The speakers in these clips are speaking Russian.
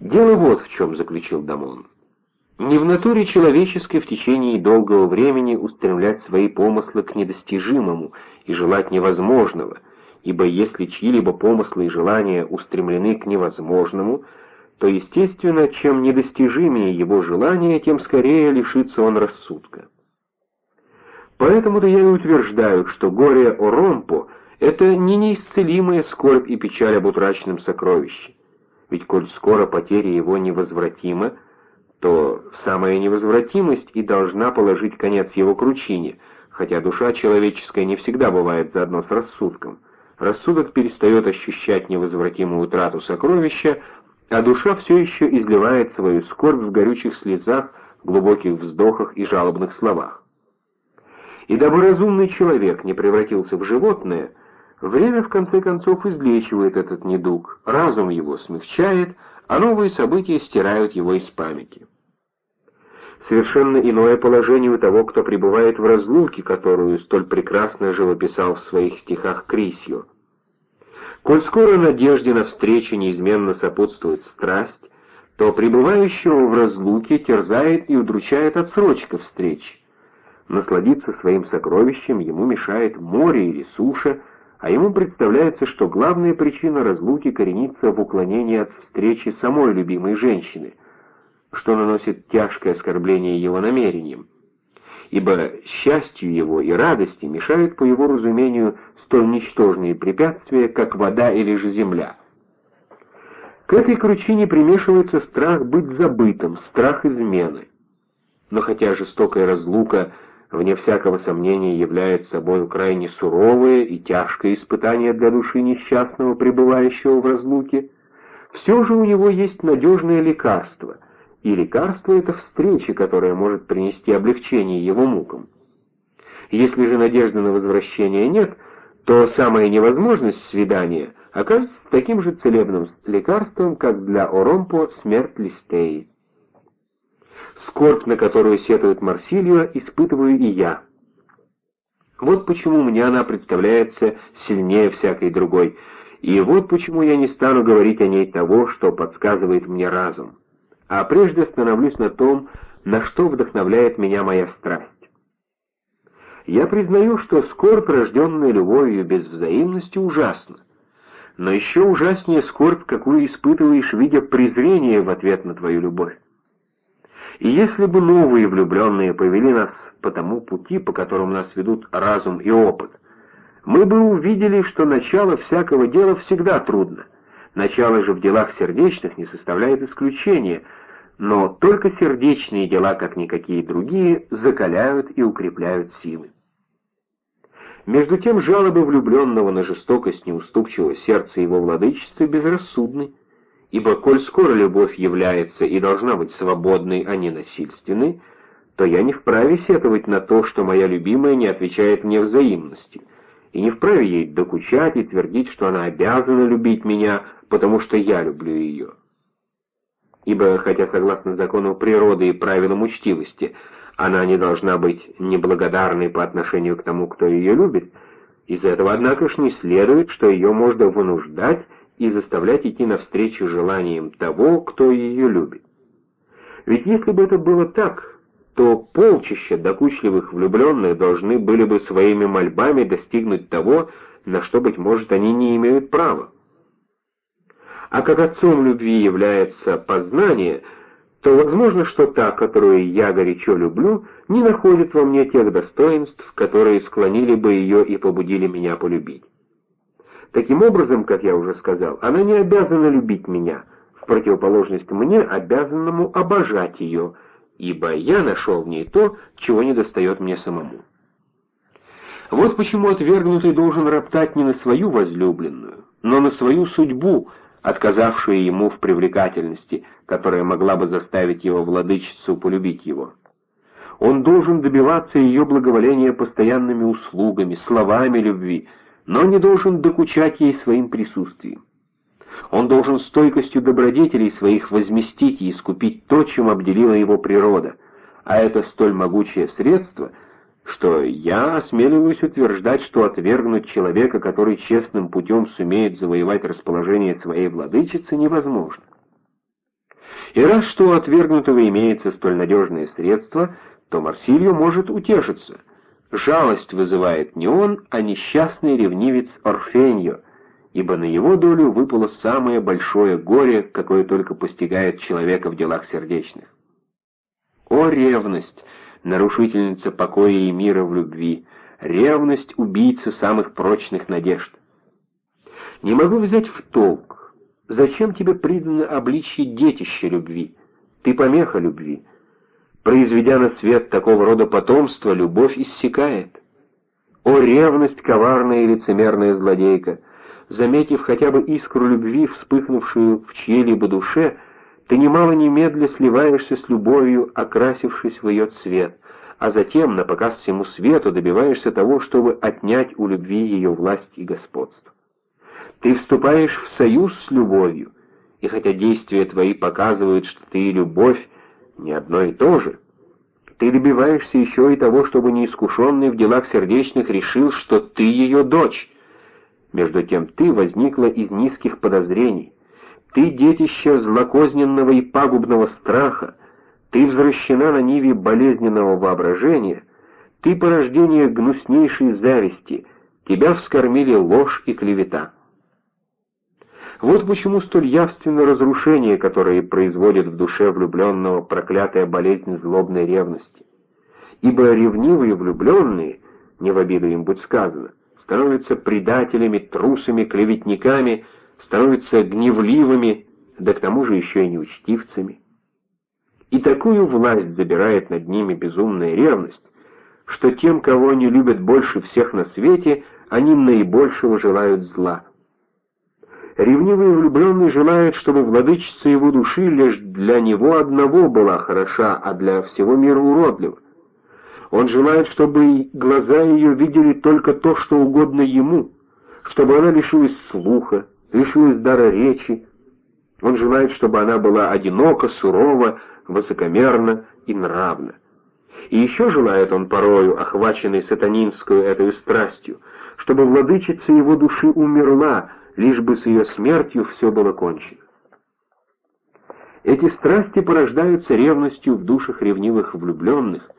Дело вот в чем заключил Дамон. Не в натуре человеческой в течение долгого времени устремлять свои помыслы к недостижимому и желать невозможного, ибо если чьи-либо помыслы и желания устремлены к невозможному, то, естественно, чем недостижимее его желание, тем скорее лишится он рассудка. Поэтому-то я и утверждаю, что горе Оромпо — это не неисцелимая скорбь и печаль об утраченном сокровище. Ведь коль скоро потеря его невозвратима, то самая невозвратимость и должна положить конец его кручине, хотя душа человеческая не всегда бывает заодно с рассудком. Рассудок перестает ощущать невозвратимую утрату сокровища, а душа все еще изливает свою скорбь в горючих слезах, глубоких вздохах и жалобных словах. И дабы разумный человек не превратился в животное, время в конце концов излечивает этот недуг, разум его смягчает, а новые события стирают его из памяти. Совершенно иное положение у того, кто пребывает в разлуке, которую столь прекрасно живописал в своих стихах Крисью. Коль скоро надежде на встречу неизменно сопутствует страсть, то пребывающего в разлуке терзает и удручает отсрочка встреч. Насладиться своим сокровищем ему мешает море или суша, а ему представляется, что главная причина разлуки коренится в уклонении от встречи самой любимой женщины, что наносит тяжкое оскорбление его намерениям. Ибо счастью его и радости мешают, по его разумению, столь ничтожные препятствия, как вода или же земля. К этой кручине примешивается страх быть забытым, страх измены. Но хотя жестокая разлука — вне всякого сомнения, является собой крайне суровое и тяжкое испытание для души несчастного, пребывающего в разлуке, все же у него есть надежное лекарство, и лекарство — это встреча, которая может принести облегчение его мукам. Если же надежды на возвращение нет, то самая невозможность свидания окажется таким же целебным лекарством, как для Оромпо смерть Листеи. Скорбь, на которую сетует Марсилио, испытываю и я. Вот почему мне она представляется сильнее всякой другой, и вот почему я не стану говорить о ней того, что подсказывает мне разум, а прежде остановлюсь на том, на что вдохновляет меня моя страсть. Я признаю, что скорбь, рожденная любовью без взаимности, ужасна. Но еще ужаснее скорбь, какую испытываешь, видя презрение в ответ на твою любовь. И если бы новые влюбленные повели нас по тому пути, по которому нас ведут разум и опыт, мы бы увидели, что начало всякого дела всегда трудно. Начало же в делах сердечных не составляет исключения, но только сердечные дела, как никакие другие, закаляют и укрепляют силы. Между тем жалобы влюбленного на жестокость неуступчивого сердца его владычества безрассудны, ибо коль скоро любовь является и должна быть свободной, а не насильственной, то я не вправе сетовать на то, что моя любимая не отвечает мне взаимностью, и не вправе ей докучать и твердить, что она обязана любить меня, потому что я люблю ее. Ибо, хотя согласно закону природы и правилам учтивости, она не должна быть неблагодарной по отношению к тому, кто ее любит, из этого, однако ж, не следует, что ее можно вынуждать и заставлять идти навстречу желаниям того, кто ее любит. Ведь если бы это было так, то полчища докучливых влюбленных должны были бы своими мольбами достигнуть того, на что, быть может, они не имеют права. А как отцом любви является познание, то возможно, что та, которую я горячо люблю, не находит во мне тех достоинств, которые склонили бы ее и побудили меня полюбить. Таким образом, как я уже сказал, она не обязана любить меня, в противоположность мне, обязанному обожать ее, ибо я нашел в ней то, чего не достает мне самому. Вот почему отвергнутый должен роптать не на свою возлюбленную, но на свою судьбу, отказавшую ему в привлекательности, которая могла бы заставить его владычицу полюбить его. Он должен добиваться ее благоволения постоянными услугами, словами любви, но не должен докучать ей своим присутствием. Он должен стойкостью добродетелей своих возместить и искупить то, чем обделила его природа, а это столь могучее средство, что я осмеливаюсь утверждать, что отвергнуть человека, который честным путем сумеет завоевать расположение своей владычицы, невозможно. И раз что у отвергнутого имеется столь надежное средство, то Марсилью может утешиться. Жалость вызывает не он, а несчастный ревнивец Орфеньо, ибо на его долю выпало самое большое горе, какое только постигает человека в делах сердечных. О ревность, нарушительница покоя и мира в любви, ревность убийцы самых прочных надежд. Не могу взять в толк, зачем тебе придано обличье детища любви? Ты помеха любви. Произведя на свет такого рода потомство, любовь иссякает. О ревность, коварная и лицемерная злодейка! Заметив хотя бы искру любви, вспыхнувшую в чьей-либо душе, ты немало немедля сливаешься с любовью, окрасившись в ее цвет, а затем, на показ всему свету, добиваешься того, чтобы отнять у любви ее власть и господство. Ты вступаешь в союз с любовью, и хотя действия твои показывают, что ты любовь не одно и то же, ты добиваешься еще и того, чтобы неискушенный в делах сердечных решил, что ты ее дочь. Между тем ты возникла из низких подозрений, ты детище злокозненного и пагубного страха, ты возвращена на ниве болезненного воображения, ты порождение гнуснейшей зависти, тебя вскормили ложь и клевета. Вот почему столь явственно разрушение, которое производит в душе влюбленного проклятая болезнь злобной ревности. Ибо ревнивые влюбленные, не в обиду им будет сказано, становятся предателями, трусами, клеветниками, становятся гневливыми, да к тому же еще и неучтивцами. И такую власть забирает над ними безумная ревность, что тем, кого они любят больше всех на свете, они наибольшего желают зла. Ревнивый влюбленный желает, чтобы владычица его души лишь для него одного была хороша, а для всего мира уродлива. Он желает, чтобы глаза ее видели только то, что угодно ему, чтобы она лишилась слуха, лишилась дара речи. Он желает, чтобы она была одинока, сурова, высокомерна и нравна. И еще желает он порою, охваченный сатанинскую этой страстью, чтобы владычица его души умерла, лишь бы с ее смертью все было кончено. Эти страсти порождаются ревностью в душах ревнивых влюбленных,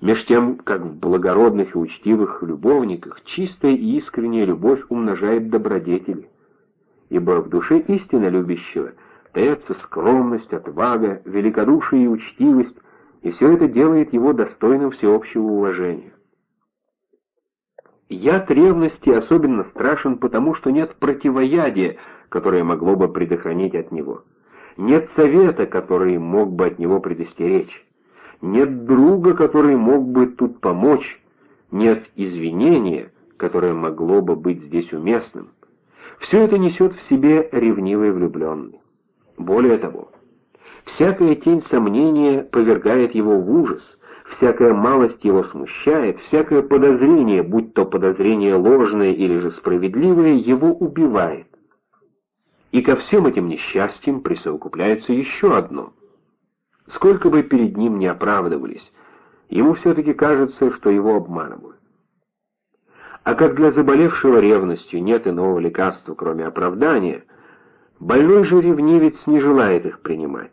меж тем, как в благородных и учтивых любовниках чистая и искренняя любовь умножает добродетели, ибо в душе истинно любящего таятся скромность, отвага, великодушие и учтивость, и все это делает его достойным всеобщего уважения. Яд ревности особенно страшен потому, что нет противоядия, которое могло бы предохранить от него. Нет совета, который мог бы от него предостеречь. Нет друга, который мог бы тут помочь. Нет извинения, которое могло бы быть здесь уместным. Все это несет в себе ревнивый влюбленный. Более того, всякая тень сомнения повергает его в ужас — всякая малость его смущает, всякое подозрение, будь то подозрение ложное или же справедливое, его убивает. И ко всем этим несчастьям присовокупляется еще одно. Сколько бы перед ним не оправдывались, ему все-таки кажется, что его обманывают. А как для заболевшего ревностью нет иного лекарства, кроме оправдания, больной же ревнивец не желает их принимать,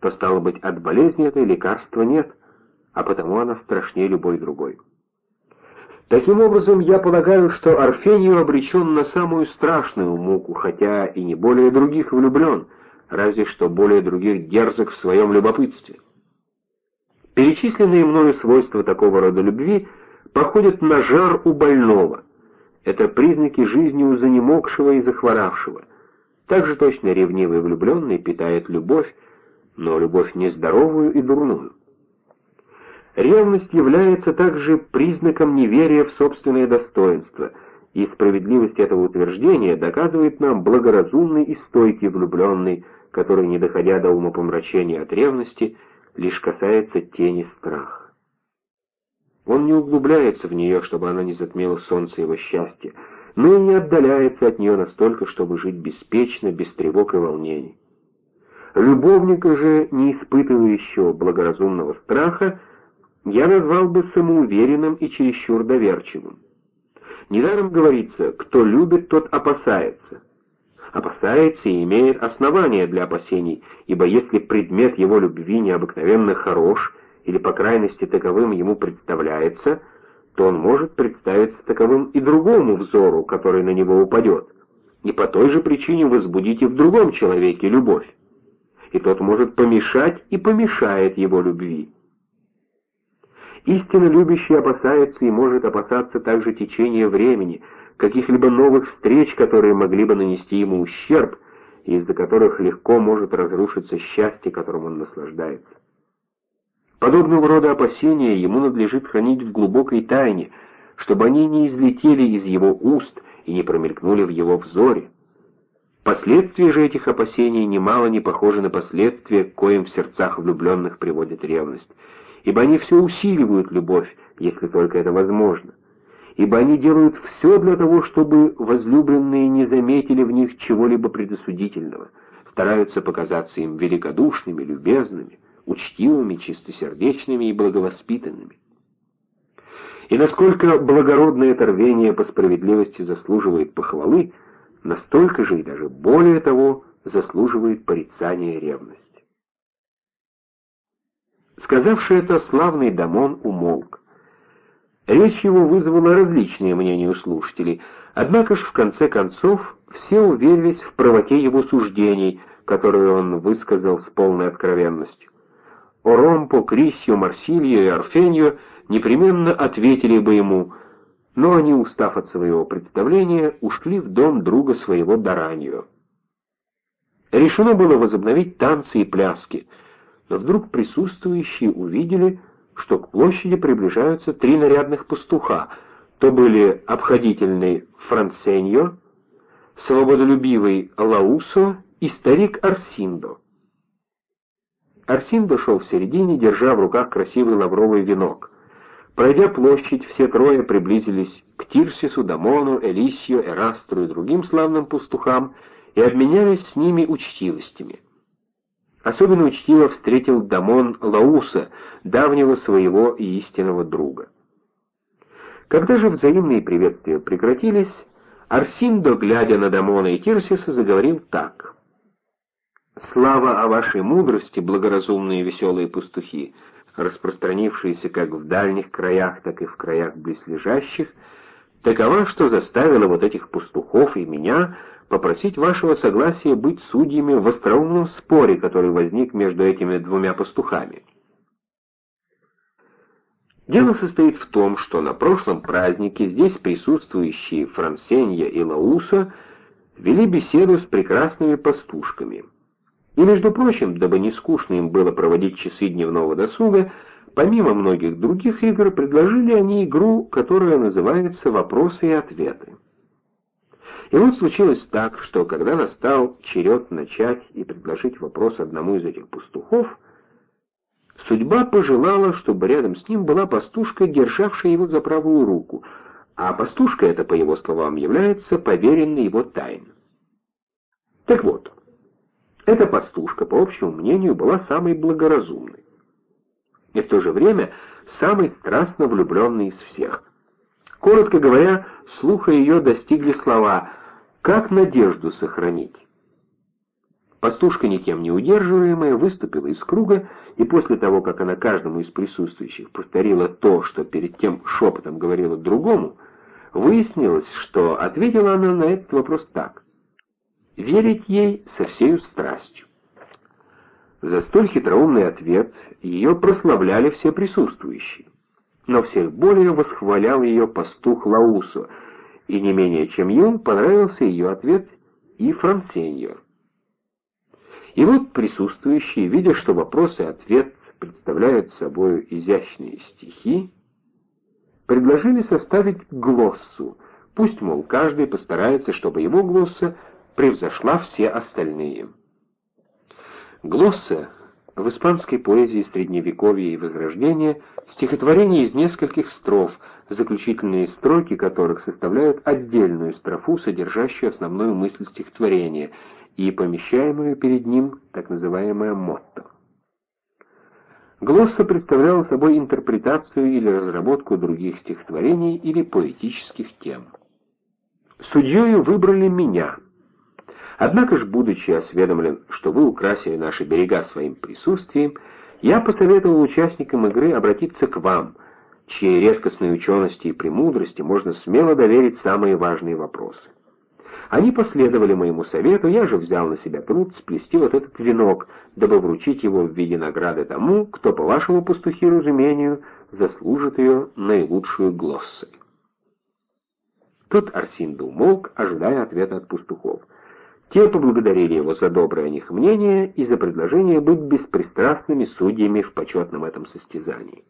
то, стало быть, от болезни этой лекарства нет — а потому она страшнее любой другой. Таким образом, я полагаю, что Орфению обречен на самую страшную муку, хотя и не более других влюблен, разве что более других дерзок в своем любопытстве. Перечисленные мною свойства такого рода любви походят на жар у больного. Это признаки жизни у занемогшего и захворавшего. Также точно ревнивый влюбленный питает любовь, но любовь нездоровую и дурную. Ревность является также признаком неверия в собственное достоинство, и справедливость этого утверждения доказывает нам благоразумный и стойкий влюбленный, который, не доходя до умопомрачения от ревности, лишь касается тени страха. Он не углубляется в нее, чтобы она не затмела солнце его счастья, но и не отдаляется от нее настолько, чтобы жить беспечно, без тревог и волнений. Любовника же, не испытывающего благоразумного страха, я назвал бы самоуверенным и чересчур доверчивым. Недаром говорится, кто любит, тот опасается. опасается и имеет основания для опасений, ибо если предмет его любви необыкновенно хорош, или по крайности таковым ему представляется, то он может представиться таковым и другому взору, который на него упадет, и по той же причине возбудить и в другом человеке любовь. И тот может помешать и помешает его любви. Истинно любящий опасается и может опасаться также течения времени, каких-либо новых встреч, которые могли бы нанести ему ущерб, и из-за которых легко может разрушиться счастье, которым он наслаждается. Подобного рода опасения ему надлежит хранить в глубокой тайне, чтобы они не излетели из его уст и не промелькнули в его взоре. Последствия же этих опасений немало не похожи на последствия, коим в сердцах влюбленных приводит ревность, ибо они все усиливают любовь, если только это возможно, ибо они делают все для того, чтобы возлюбленные не заметили в них чего-либо предосудительного, стараются показаться им великодушными, любезными, учтивыми, чистосердечными и благовоспитанными. И насколько благородное это рвение по справедливости заслуживает похвалы, настолько же и даже более того заслуживает порицания ревность. Сказавший это, славный Дамон умолк. Речь его вызвала различные мнения у слушателей, однако ж в конце концов все уверились в правоте его суждений, которые он высказал с полной откровенностью. Оромпо, Крисью, Марсилью и Арфенью непременно ответили бы ему, но они, устав от своего представления, ушли в дом друга своего Даранью. Решено было возобновить танцы и пляски, вдруг присутствующие увидели, что к площади приближаются три нарядных пастуха. То были обходительный Франсеньо, свободолюбивый Лаусо и старик Арсиндо. Арсин шел в середине, держа в руках красивый лавровый венок. Пройдя площадь, все трое приблизились к Тирсису, Дамону, Элисию, Эрастру и другим славным пастухам и обменялись с ними учтивостями. Особенно учтиво встретил Дамон Лауса, давнего своего и истинного друга. Когда же взаимные приветствия прекратились, Арсиндо, глядя на Дамона и Тирсиса, заговорил так — Слава о вашей мудрости, благоразумные веселые пастухи, распространившиеся как в дальних краях, так и в краях близлежащих, такова, что заставила вот этих пастухов и меня попросить вашего согласия быть судьями в остроумном споре, который возник между этими двумя пастухами. Дело состоит в том, что на прошлом празднике здесь присутствующие Франсенья и Лауса вели беседу с прекрасными пастушками — и, между прочим, дабы не скучно им было проводить часы дневного досуга, помимо многих других игр, предложили они игру, которая называется «Вопросы и ответы». И вот случилось так, что когда настал черед начать и предложить вопрос одному из этих пастухов, судьба пожелала, чтобы рядом с ним была пастушка, державшая его за правую руку, а пастушка эта, по его словам, является поверенной его тайн. Так вот, эта пастушка, по общему мнению, была самой благоразумной. И в то же время самой страстно влюбленной из всех. Коротко говоря, слуха ее достигли слова «как надежду сохранить». Пастушка, никем не удерживаемая, выступила из круга, и после того, как она каждому из присутствующих повторила то, что перед тем шепотом говорила другому, выяснилось, что ответила она на этот вопрос так верить ей со всею страстью. За столь хитроумный ответ ее прославляли все присутствующие. Но всех более восхвалял ее пастух Лаусо, и не менее чем ему понравился ее ответ и Франсеньо. И вот присутствующие, видя, что вопрос и ответ представляют собой изящные стихи, предложили составить глоссу, пусть, мол, каждый постарается, чтобы его глосса превзошла все остальные. Глосса в испанской поэзии Средневековья и Возрождения стихотворение из нескольких строф, заключительные строки которых составляют отдельную строфу, содержащую основную мысль стихотворения и помещаемую перед ним так называемое мотто. Глосса представляла собой интерпретацию или разработку других стихотворений или поэтических тем. Судьею выбрали меня — Однако ж, будучи осведомлен, что вы украсили наши берега своим присутствием, я посоветовал участникам игры обратиться к вам, чьей редкостной учености и премудрости можно смело доверить самые важные вопросы. Они последовали моему совету, я же взял на себя труд сплести вот этот венок, дабы вручить его в виде награды тому, кто, по вашему пастухи разумению, заслужит ее наилучшую глоссой. Тут Арсинда умолк, ожидая ответа от пастухов. Те поблагодарили его за доброе о них мнение и за предложение быть беспристрастными судьями в почетном этом состязании.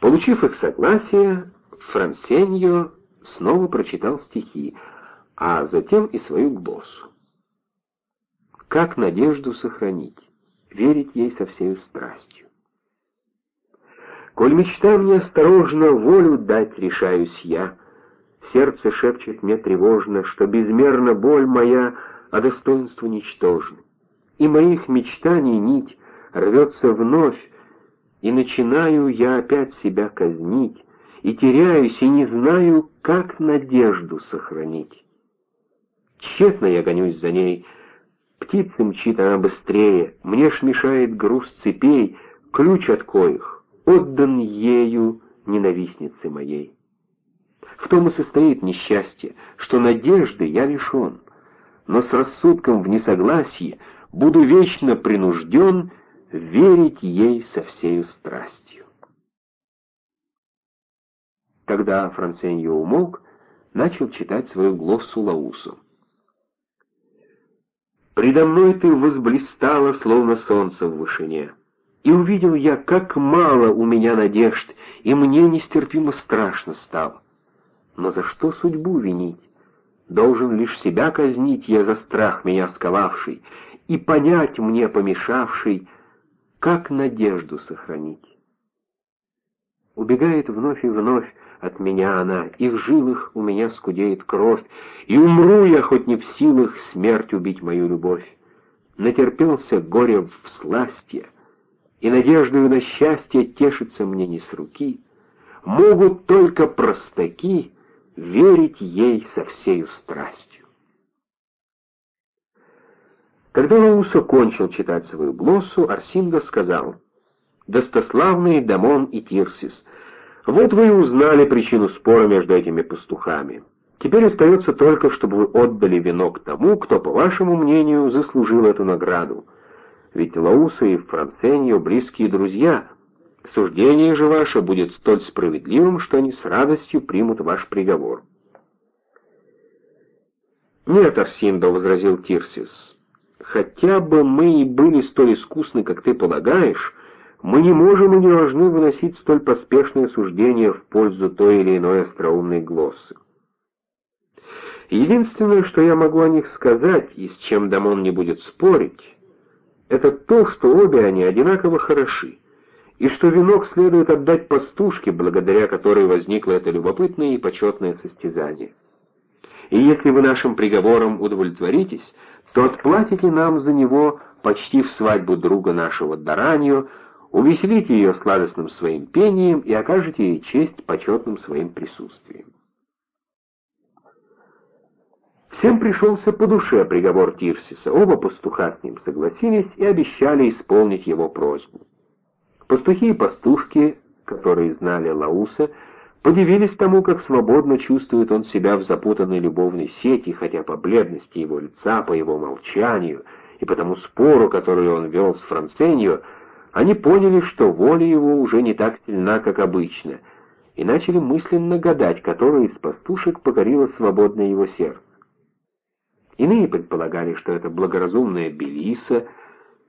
Получив их согласие, Франсеньо снова прочитал стихи, а затем и свою глоссу. Как надежду сохранить, верить ей со всей страстью? Коль мечта мне осторожно волю дать решаюсь я, Сердце шепчет мне тревожно, что безмерна боль моя, а достоинство ничтожно. И моих мечтаний нить рвется вновь, и начинаю я опять себя казнить, и теряюсь, и не знаю, как надежду сохранить. Тщетно я гонюсь за ней, птицы мчит она быстрее, мне ж мешает груз цепей, ключ от коих отдан ею ненавистнице моей. В том и состоит несчастье, что надежды я лишен, но с рассудком в несогласии буду вечно принужден верить ей со всею страстью. Когда Франценьо умолк, начал читать свою глоссу Лаусу. «Предо мной ты возблистала, словно солнце в вышине, и увидел я, как мало у меня надежд, и мне нестерпимо страшно стало. Но за что судьбу винить? Должен лишь себя казнить я за страх меня сковавший и понять мне помешавший, как надежду сохранить. Убегает вновь и вновь от меня она, и в жилах у меня скудеет кровь, и умру я хоть не в силах смерть убить мою любовь. Натерпелся горе в сластье, и надеждою на счастье тешится мне не с руки. Могут только простаки верить ей со всею страстью. Когда Лаусо кончил читать свою глоссу, Арсинга сказал, «Достославные Дамон и Тирсис, вот вы и узнали причину спора между этими пастухами. Теперь остается только, чтобы вы отдали венок тому, кто, по вашему мнению, заслужил эту награду. Ведь Лауса и Франценьо — близкие друзья, Суждение же ваше будет столь справедливым, что они с радостью примут ваш приговор. «Нет, Арсиндо», — возразил Тирсис, — «хотя бы мы и были столь искусны, как ты полагаешь, мы не можем и не должны выносить столь поспешное суждение в пользу той или иной остроумной глоссы. Единственное, что я могу о них сказать, и с чем Дамон не будет спорить, это то, что обе они одинаково хороши и что венок следует отдать пастушке, благодаря которой возникло это любопытное и почетное состязание. И если вы нашим приговором удовлетворитесь, то отплатите нам за него, почти в свадьбу друга нашего Даранью, увеселите ее сладостным своим пением и окажете ей честь почетным своим присутствием. Всем пришелся по душе приговор Тирсиса, оба пастуха с ним согласились и обещали исполнить его просьбу. Пастухи и пастушки, которые знали Лауса, подивились тому, как свободно чувствует он себя в запутанной любовной сети, хотя по бледности его лица, по его молчанию и по тому спору, который он вел с Франценью, они поняли, что воля его уже не так сильна, как обычно, и начали мысленно гадать, которая из пастушек покорила свободное его сердце. Иные предполагали, что это благоразумная Белиса —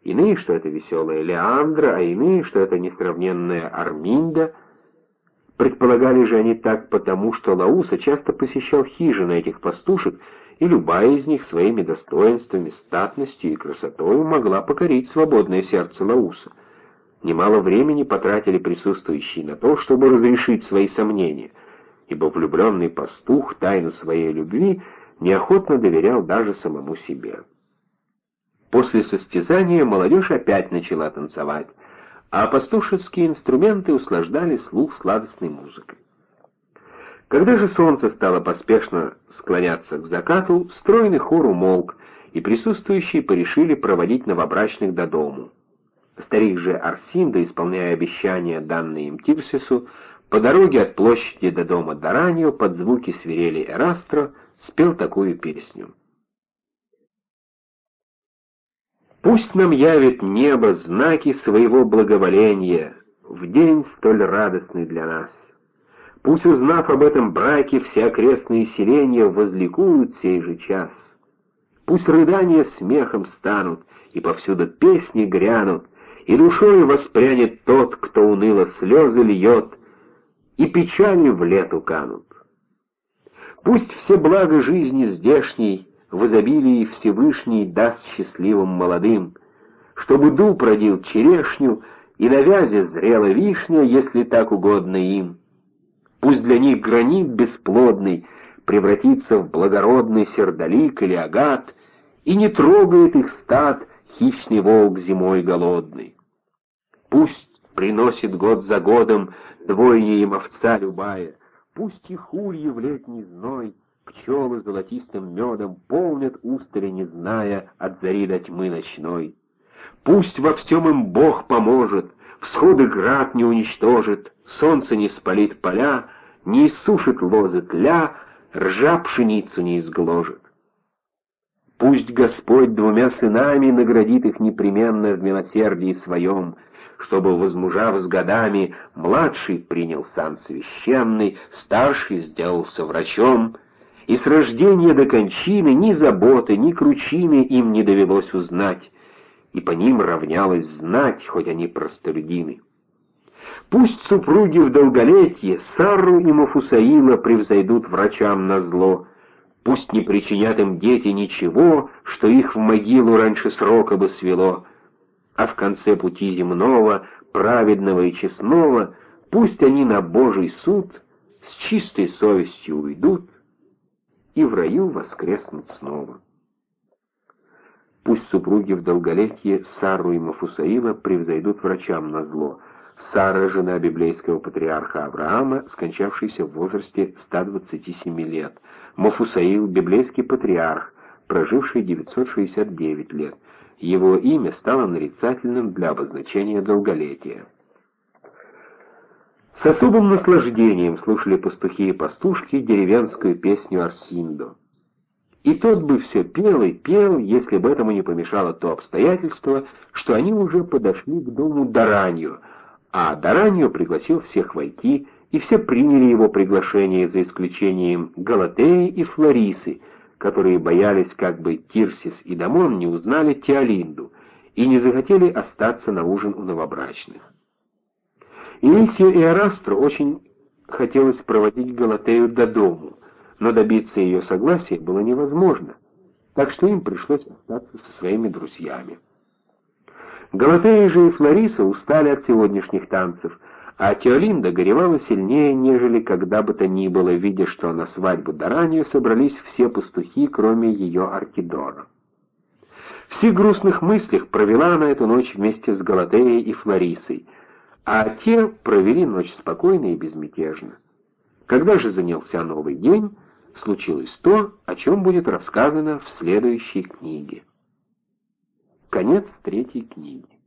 Иные, что это веселая Леандра, а иные, что это несравненная Арминда. Предполагали же они так потому, что Лауса часто посещал хижины этих пастушек, и любая из них своими достоинствами, статностью и красотой могла покорить свободное сердце Лауса. Немало времени потратили присутствующие на то, чтобы разрешить свои сомнения, ибо влюбленный пастух тайну своей любви неохотно доверял даже самому себе. После состязания молодежь опять начала танцевать, а пастушеские инструменты услаждали слух сладостной музыкой. Когда же солнце стало поспешно склоняться к закату, стройный хор умолк, и присутствующие порешили проводить новобрачных до дому. Старик же Арсинда, исполняя обещания, данные им Тирсису, по дороге от площади до дома Дараньо под звуки свирели Эрастро спел такую песню. Пусть нам явит небо знаки своего благоволения в день столь радостный для нас. Пусть, узнав об этом браке, все окрестные селения возликуют сей же час. Пусть рыдания смехом станут, и повсюду песни грянут, и душой воспрянет тот, кто уныло слезы льет, и печали в лету канут. Пусть все блага жизни здешней в изобилии Всевышний даст счастливым молодым, чтобы дуб родил черешню, и на вязе зрела вишня, если так угодно им. Пусть для них гранит бесплодный превратится в благородный сердолик или агат, и не трогает их стад хищный волк зимой голодный. Пусть приносит год за годом двойне им овца любая, пусть их ульи в летний зной пчелы золотистым медом полнят устали, не зная от зари до тьмы ночной. Пусть во всем им Бог поможет, всходы град не уничтожит, солнце не спалит поля, не иссушит лозы тля, ржа пшеницу не изгложит. Пусть Господь двумя сынами наградит их непременно в милосердии своем, чтобы, возмужав с годами, младший принял сан священный, старший сделался врачом, и с рождения до кончины ни заботы, ни кручины им не довелось узнать, и по ним равнялось знать, хоть они простолюдины. Пусть супруги в долголетие Сарру и Мафусаила превзойдут врачам на зло, пусть не причинят им дети ничего, что их в могилу раньше срока бы свело, а в конце пути земного, праведного и честного, пусть они на Божий суд с чистой совестью уйдут и в раю воскреснут снова. Пусть супруги в долголетие Сару и Мафусаила превзойдут врачам на зло. Сара, жена библейского патриарха Авраама, скончавшаяся в возрасте 127 лет. Мафусаил, библейский патриарх, проживший 969 лет. Его имя стало нарицательным для обозначения долголетия. С особым наслаждением слушали пастухи и пастушки деревенскую песню Арсиндо. И тот бы все пел и пел, если бы этому не помешало то обстоятельство, что они уже подошли к дому Даранью, а Даранью пригласил всех войти, и все приняли его приглашение за исключением Галатеи и Флорисы, которые боялись, как бы Тирсис и Дамон не узнали Теолинду и не захотели остаться на ужин у новобрачных. Илисию и Арастру очень хотелось проводить Галатею до дому, но добиться ее согласия было невозможно, так что им пришлось остаться со своими друзьями. Галатея же и Флориса устали от сегодняшних танцев, а Теолинда горевала сильнее, нежели когда бы то ни было, видя, что на свадьбу Даранию собрались все пастухи, кроме ее Аркидора. В всех грустных мыслях провела она эту ночь вместе с Галатеей и Флорисой, а те провели ночь спокойно и безмятежно. Когда же занялся новый день, случилось то, о чем будет рассказано в следующей книге. Конец третьей книги.